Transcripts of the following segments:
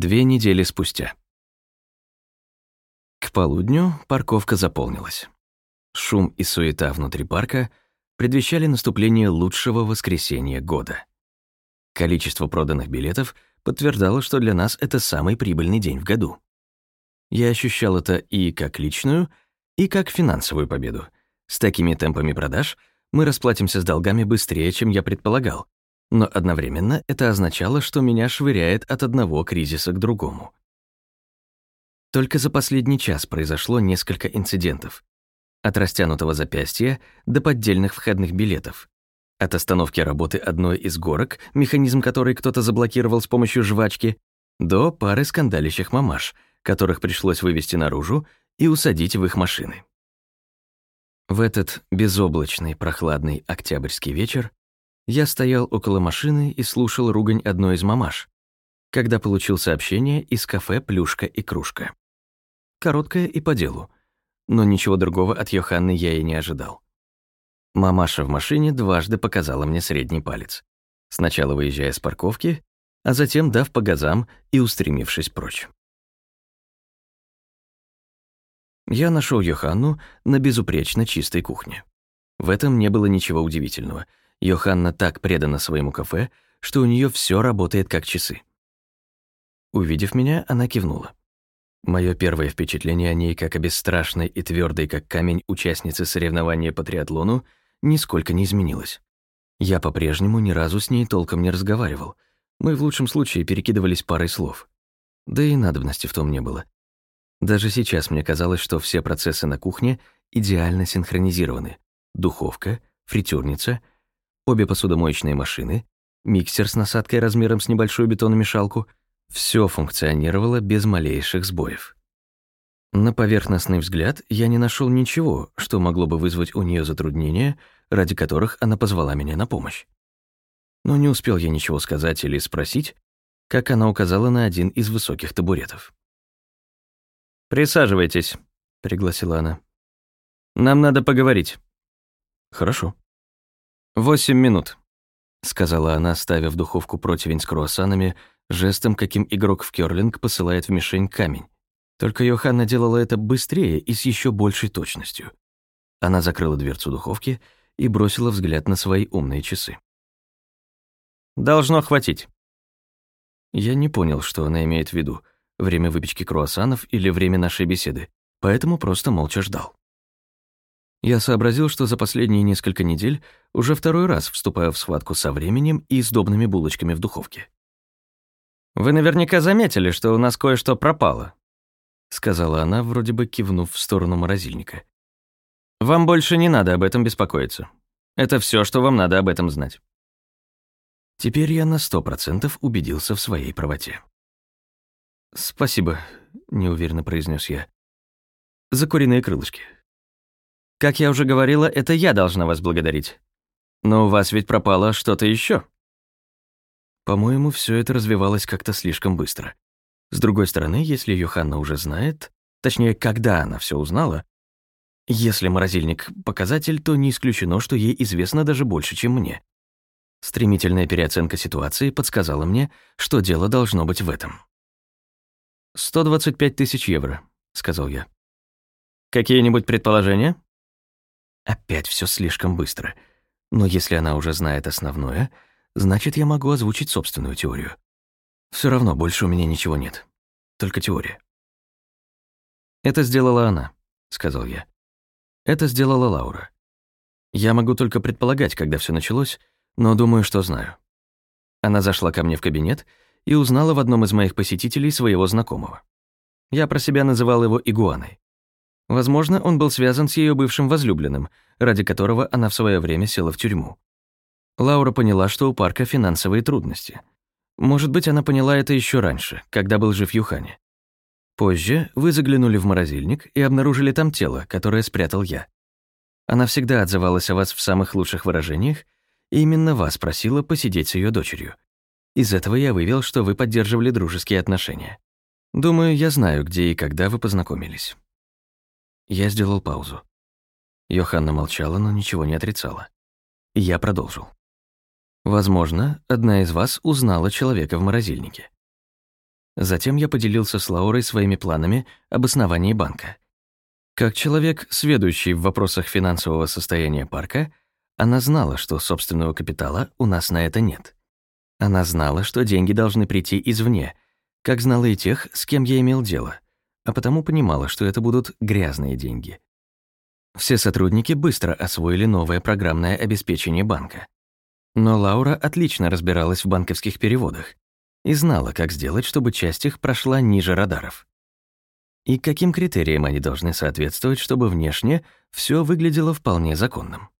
Две недели спустя. К полудню парковка заполнилась. Шум и суета внутри парка предвещали наступление лучшего воскресенья года. Количество проданных билетов подтверждало, что для нас это самый прибыльный день в году. Я ощущал это и как личную, и как финансовую победу. С такими темпами продаж мы расплатимся с долгами быстрее, чем я предполагал, но одновременно это означало, что меня швыряет от одного кризиса к другому. Только за последний час произошло несколько инцидентов. От растянутого запястья до поддельных входных билетов. От остановки работы одной из горок, механизм которой кто-то заблокировал с помощью жвачки, до пары скандалящих мамаш, которых пришлось вывести наружу и усадить в их машины. В этот безоблачный, прохладный октябрьский вечер я стоял около машины и слушал ругань одной из мамаш, когда получил сообщение из кафе «Плюшка и кружка». Короткое и по делу, но ничего другого от Йоханны я и не ожидал. Мамаша в машине дважды показала мне средний палец, сначала выезжая с парковки, а затем дав по газам и устремившись прочь. Я нашел Йоханну на безупречно чистой кухне. В этом не было ничего удивительного — Йоханна так предана своему кафе, что у нее все работает как часы. Увидев меня, она кивнула. Мое первое впечатление о ней, как о бесстрашной и твердой, как камень участницы соревнования по триатлону, нисколько не изменилось. Я по-прежнему ни разу с ней толком не разговаривал. Мы в лучшем случае перекидывались парой слов. Да и надобности в том не было. Даже сейчас мне казалось, что все процессы на кухне идеально синхронизированы. Духовка, фритюрница, обе посудомоечные машины, миксер с насадкой размером с небольшую бетономешалку — все функционировало без малейших сбоев. На поверхностный взгляд я не нашел ничего, что могло бы вызвать у нее затруднения, ради которых она позвала меня на помощь. Но не успел я ничего сказать или спросить, как она указала на один из высоких табуретов. «Присаживайтесь», — пригласила она. «Нам надо поговорить». «Хорошо». «Восемь минут», — сказала она, ставя в духовку противень с круассанами, жестом, каким игрок в кёрлинг посылает в мишень камень. Только Йоханна делала это быстрее и с еще большей точностью. Она закрыла дверцу духовки и бросила взгляд на свои умные часы. «Должно хватить». Я не понял, что она имеет в виду, время выпечки круассанов или время нашей беседы, поэтому просто молча ждал. Я сообразил, что за последние несколько недель уже второй раз вступаю в схватку со временем и сдобными булочками в духовке. «Вы наверняка заметили, что у нас кое-что пропало», сказала она, вроде бы кивнув в сторону морозильника. «Вам больше не надо об этом беспокоиться. Это все, что вам надо об этом знать». Теперь я на сто процентов убедился в своей правоте. «Спасибо», — неуверенно произнес я. «За куриные крылышки». Как я уже говорила, это я должна вас благодарить. Но у вас ведь пропало что-то еще. По-моему, все это развивалось как-то слишком быстро. С другой стороны, если Йоханна уже знает, точнее, когда она все узнала, если морозильник — показатель, то не исключено, что ей известно даже больше, чем мне. Стремительная переоценка ситуации подсказала мне, что дело должно быть в этом. «125 тысяч евро», — сказал я. «Какие-нибудь предположения?» Опять все слишком быстро. Но если она уже знает основное, значит, я могу озвучить собственную теорию. Все равно больше у меня ничего нет. Только теория. «Это сделала она», — сказал я. «Это сделала Лаура. Я могу только предполагать, когда все началось, но думаю, что знаю. Она зашла ко мне в кабинет и узнала в одном из моих посетителей своего знакомого. Я про себя называл его Игуаной. Возможно, он был связан с ее бывшим возлюбленным, ради которого она в свое время села в тюрьму. Лаура поняла, что у парка финансовые трудности. Может быть, она поняла это еще раньше, когда был жив Юхани. Позже вы заглянули в морозильник и обнаружили там тело, которое спрятал я. Она всегда отзывалась о вас в самых лучших выражениях, и именно вас просила посидеть с ее дочерью. Из этого я вывел, что вы поддерживали дружеские отношения. Думаю, я знаю, где и когда вы познакомились. Я сделал паузу. Йоханна молчала, но ничего не отрицала. Я продолжил. Возможно, одна из вас узнала человека в морозильнике. Затем я поделился с Лаурой своими планами об основании банка. Как человек, сведущий в вопросах финансового состояния парка, она знала, что собственного капитала у нас на это нет. Она знала, что деньги должны прийти извне, как знала и тех, с кем я имел дело, а потому понимала, что это будут грязные деньги. Все сотрудники быстро освоили новое программное обеспечение банка. Но Лаура отлично разбиралась в банковских переводах и знала, как сделать, чтобы часть их прошла ниже радаров. И каким критериям они должны соответствовать, чтобы внешне все выглядело вполне законным.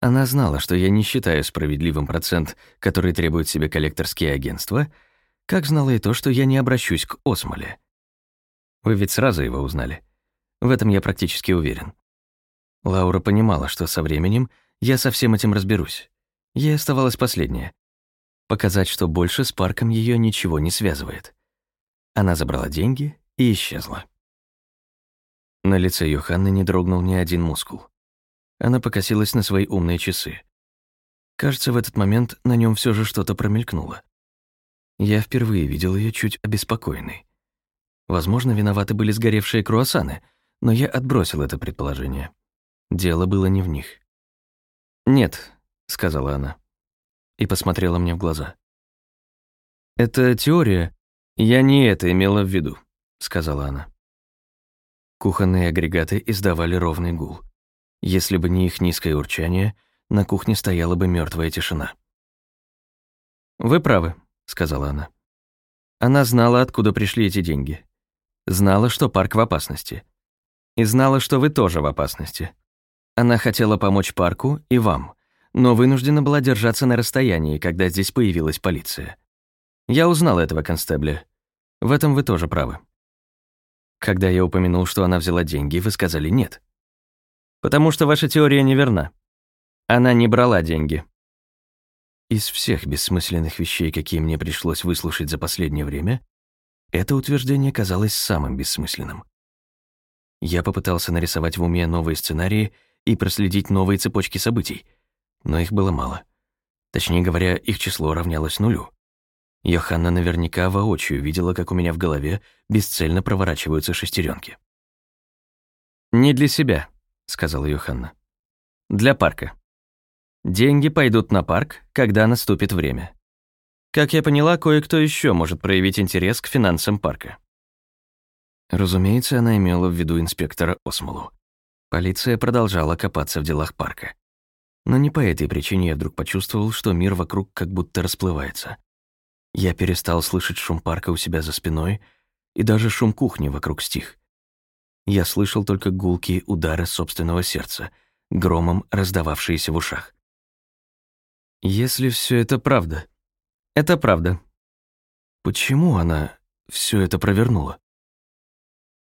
Она знала, что я не считаю справедливым процент, который требуют себе коллекторские агентства, как знала и то, что я не обращусь к Осмоле. Вы ведь сразу его узнали. В этом я практически уверен. Лаура понимала, что со временем я со всем этим разберусь. Ей оставалось последнее — показать, что больше с парком ее ничего не связывает. Она забрала деньги и исчезла. На лице Йоханны не дрогнул ни один мускул. Она покосилась на свои умные часы. Кажется, в этот момент на нем все же что-то промелькнуло. Я впервые видел ее чуть обеспокоенной. Возможно, виноваты были сгоревшие круассаны, но я отбросил это предположение. Дело было не в них. «Нет», — сказала она, и посмотрела мне в глаза. «Это теория. Я не это имела в виду», — сказала она. Кухонные агрегаты издавали ровный гул. Если бы не их низкое урчание, на кухне стояла бы мертвая тишина. «Вы правы», — сказала она. Она знала, откуда пришли эти деньги. Знала, что парк в опасности. И знала, что вы тоже в опасности. Она хотела помочь парку и вам, но вынуждена была держаться на расстоянии, когда здесь появилась полиция. Я узнал этого констебля. В этом вы тоже правы. Когда я упомянул, что она взяла деньги, вы сказали «нет». Потому что ваша теория неверна. Она не брала деньги. Из всех бессмысленных вещей, какие мне пришлось выслушать за последнее время, это утверждение казалось самым бессмысленным. Я попытался нарисовать в уме новые сценарии и проследить новые цепочки событий, но их было мало. Точнее говоря, их число равнялось нулю. Йоханна наверняка воочию видела, как у меня в голове бесцельно проворачиваются шестеренки. «Не для себя», сказала Йоханна. Для парка. Деньги пойдут на парк, когда наступит время. Как я поняла, кое-кто еще может проявить интерес к финансам парка. Разумеется, она имела в виду инспектора Осмолу. Полиция продолжала копаться в делах парка. Но не по этой причине я вдруг почувствовал, что мир вокруг как будто расплывается. Я перестал слышать шум парка у себя за спиной, и даже шум кухни вокруг стих. Я слышал только гулкие удары собственного сердца, громом раздававшиеся в ушах. Если все это правда, это правда. Почему она все это провернула?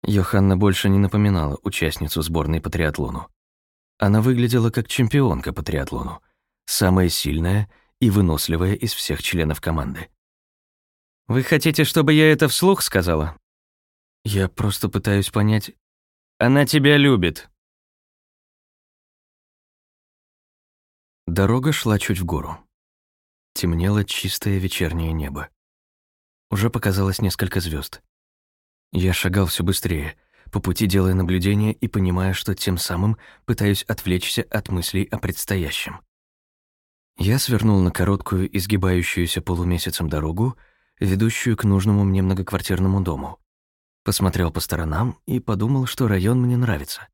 Йоханна больше не напоминала участницу сборной по триатлону. Она выглядела как чемпионка по триатлону, самая сильная и выносливая из всех членов команды. «Вы хотите, чтобы я это вслух сказала?» «Я просто пытаюсь понять, она тебя любит». Дорога шла чуть в гору. Темнело чистое вечернее небо. Уже показалось несколько звезд. Я шагал все быстрее, по пути делая наблюдения и понимая, что тем самым пытаюсь отвлечься от мыслей о предстоящем. Я свернул на короткую, изгибающуюся полумесяцем дорогу, ведущую к нужному мне многоквартирному дому. Посмотрел по сторонам и подумал, что район мне нравится.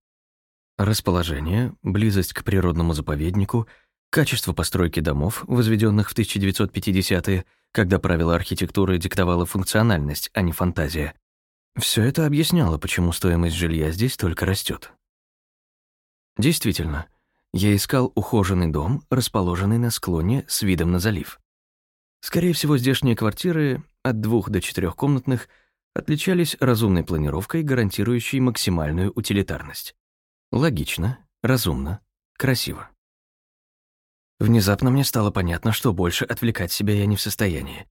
Расположение, близость к природному заповеднику, качество постройки домов, возведенных в 1950-е, когда правила архитектуры диктовала функциональность, а не фантазия. Все это объясняло, почему стоимость жилья здесь только растет. Действительно, я искал ухоженный дом, расположенный на склоне с видом на залив. Скорее всего, здешние квартиры от двух до четырехкомнатных – отличались разумной планировкой, гарантирующей максимальную утилитарность. Логично, разумно, красиво. Внезапно мне стало понятно, что больше отвлекать себя я не в состоянии.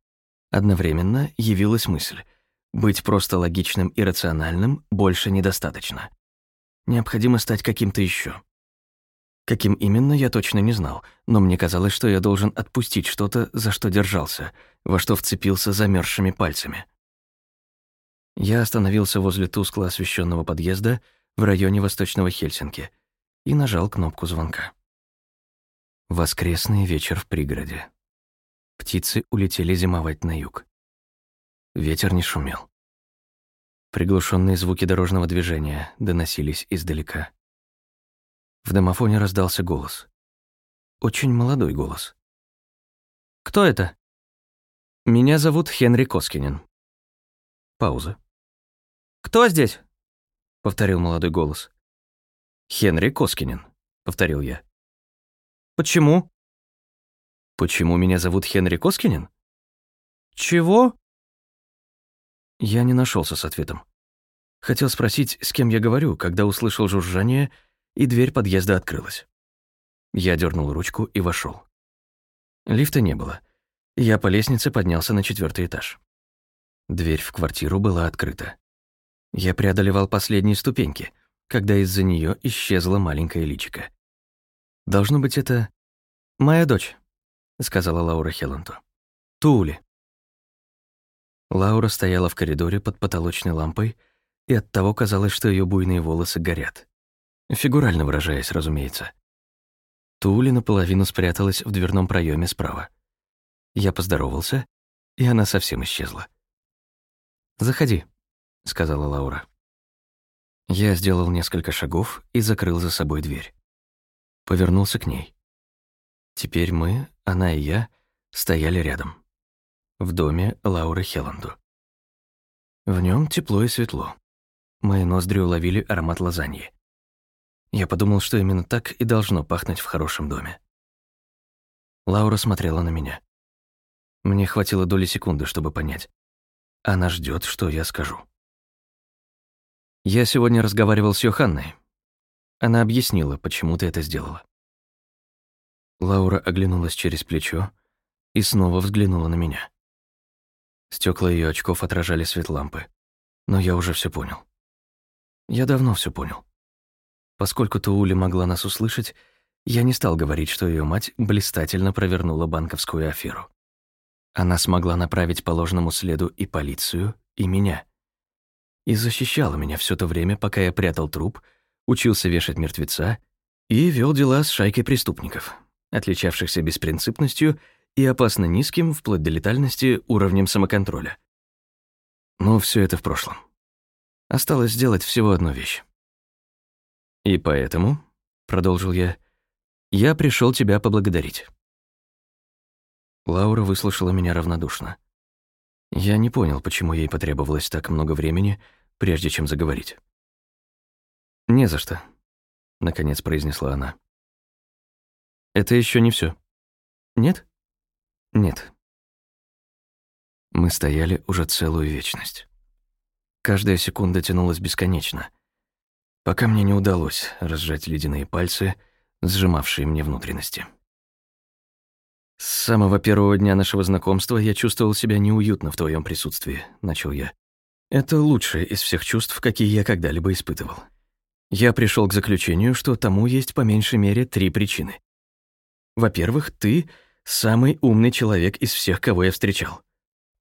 Одновременно явилась мысль — быть просто логичным и рациональным больше недостаточно. Необходимо стать каким-то еще. Каким именно, я точно не знал, но мне казалось, что я должен отпустить что-то, за что держался, во что вцепился замерзшими пальцами. Я остановился возле тускло освещенного подъезда в районе Восточного Хельсинки и нажал кнопку звонка. Воскресный вечер в пригороде. Птицы улетели зимовать на юг. Ветер не шумел. Приглушенные звуки дорожного движения доносились издалека. В домофоне раздался голос. Очень молодой голос. «Кто это?» «Меня зовут Хенри Коскинен». Пауза. «Кто здесь?» — повторил молодой голос. «Хенри Коскинен», — повторил я. «Почему?» «Почему меня зовут Хенри Коскинен?» «Чего?» Я не нашелся с ответом. Хотел спросить, с кем я говорю, когда услышал жужжание, и дверь подъезда открылась. Я дернул ручку и вошел. Лифта не было. Я по лестнице поднялся на четвертый этаж. Дверь в квартиру была открыта. Я преодолевал последние ступеньки, когда из-за нее исчезла маленькая личика. Должно быть, это моя дочь, сказала Лаура Хелланту. Тули. Лаура стояла в коридоре под потолочной лампой, и оттого казалось, что ее буйные волосы горят. Фигурально выражаясь, разумеется. Тули наполовину спряталась в дверном проеме справа. Я поздоровался, и она совсем исчезла. «Заходи», — сказала Лаура. Я сделал несколько шагов и закрыл за собой дверь. Повернулся к ней. Теперь мы, она и я, стояли рядом. В доме Лауры Хелланду. В нем тепло и светло. Мои ноздри уловили аромат лазаньи. Я подумал, что именно так и должно пахнуть в хорошем доме. Лаура смотрела на меня. Мне хватило доли секунды, чтобы понять. Она ждет, что я скажу. Я сегодня разговаривал с Йоханной. Она объяснила, почему ты это сделала. Лаура оглянулась через плечо и снова взглянула на меня. Стекла ее очков отражали свет лампы, но я уже все понял. Я давно все понял. Поскольку Туули могла нас услышать, я не стал говорить, что ее мать блистательно провернула банковскую аферу. Она смогла направить по ложному следу и полицию, и меня. И защищала меня все то время, пока я прятал труп, учился вешать мертвеца и вел дела с шайкой преступников, отличавшихся беспринципностью и опасно низким, вплоть до летальности, уровнем самоконтроля. Но все это в прошлом. Осталось сделать всего одну вещь. «И поэтому», — продолжил я, — «я пришел тебя поблагодарить». Лаура выслушала меня равнодушно. Я не понял, почему ей потребовалось так много времени, прежде чем заговорить. «Не за что», — наконец произнесла она. «Это еще не все. Нет? Нет». Мы стояли уже целую вечность. Каждая секунда тянулась бесконечно, пока мне не удалось разжать ледяные пальцы, сжимавшие мне внутренности. «С самого первого дня нашего знакомства я чувствовал себя неуютно в твоем присутствии», — начал я. «Это лучшее из всех чувств, какие я когда-либо испытывал. Я пришел к заключению, что тому есть по меньшей мере три причины. Во-первых, ты — самый умный человек из всех, кого я встречал.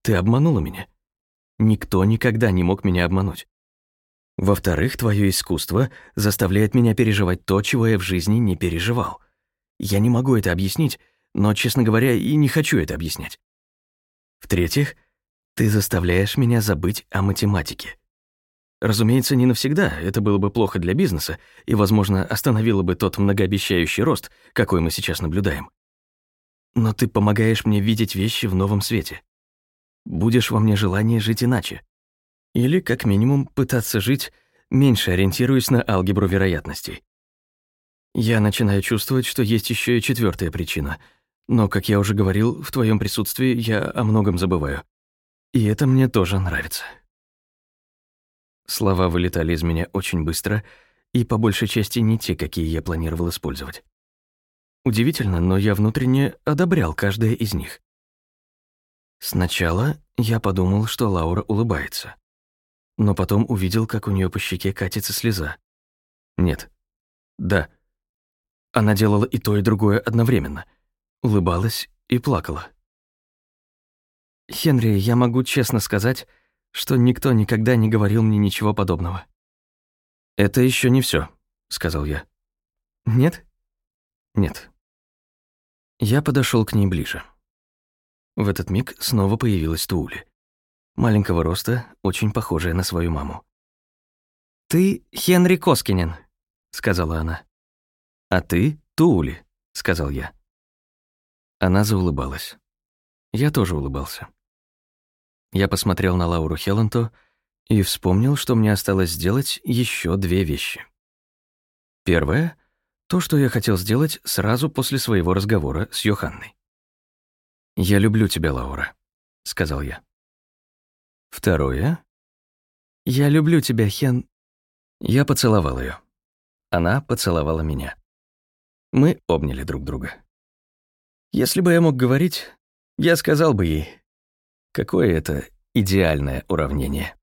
Ты обманула меня. Никто никогда не мог меня обмануть. Во-вторых, твое искусство заставляет меня переживать то, чего я в жизни не переживал. Я не могу это объяснить, но, честно говоря, и не хочу это объяснять. В-третьих, ты заставляешь меня забыть о математике. Разумеется, не навсегда, это было бы плохо для бизнеса и, возможно, остановило бы тот многообещающий рост, какой мы сейчас наблюдаем. Но ты помогаешь мне видеть вещи в новом свете. Будешь во мне желание жить иначе. Или, как минимум, пытаться жить, меньше ориентируясь на алгебру вероятностей. Я начинаю чувствовать, что есть еще и четвертая причина — но, как я уже говорил, в твоем присутствии я о многом забываю. И это мне тоже нравится. Слова вылетали из меня очень быстро и по большей части не те, какие я планировал использовать. Удивительно, но я внутренне одобрял каждое из них. Сначала я подумал, что Лаура улыбается. Но потом увидел, как у нее по щеке катится слеза. Нет. Да. Она делала и то, и другое одновременно — улыбалась и плакала. «Хенри, я могу честно сказать, что никто никогда не говорил мне ничего подобного. «Это еще не все, сказал я. «Нет?» «Нет». Я подошел к ней ближе. В этот миг снова появилась Туули. Маленького роста, очень похожая на свою маму. «Ты Хенри Коскинен», — сказала она. «А ты Туули», — сказал я. Она заулыбалась. Я тоже улыбался. Я посмотрел на Лауру Хелланту и вспомнил, что мне осталось сделать еще две вещи. Первое — то, что я хотел сделать сразу после своего разговора с Йоханной. «Я люблю тебя, Лаура», — сказал я. Второе — «Я люблю тебя, Хен». Я поцеловал ее. Она поцеловала меня. Мы обняли друг друга. Если бы я мог говорить, я сказал бы ей, Какое это идеальное уравнение.